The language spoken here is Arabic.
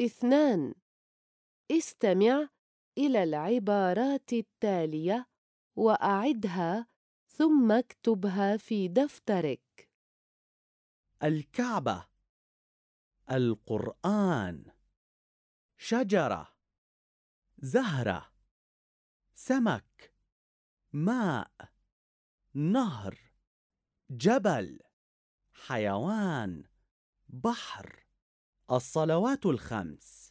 اثنان. استمع إلى العبارات التالية وأعدها ثم اكتبها في دفترك. الكعبة. القرآن. شجرة. زهرة. سمك. ماء. نهر. جبل. حيوان. بحر. الصلوات الخمس.